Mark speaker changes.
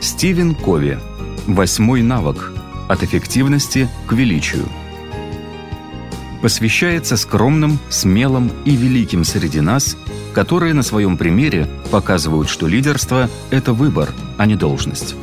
Speaker 1: Стивен Кови. Восьмой навык. От эффективности к величию. Посвящается скромным, смелым и великим среди нас, которые на своем примере показывают, что лидерство – это выбор, а не должность.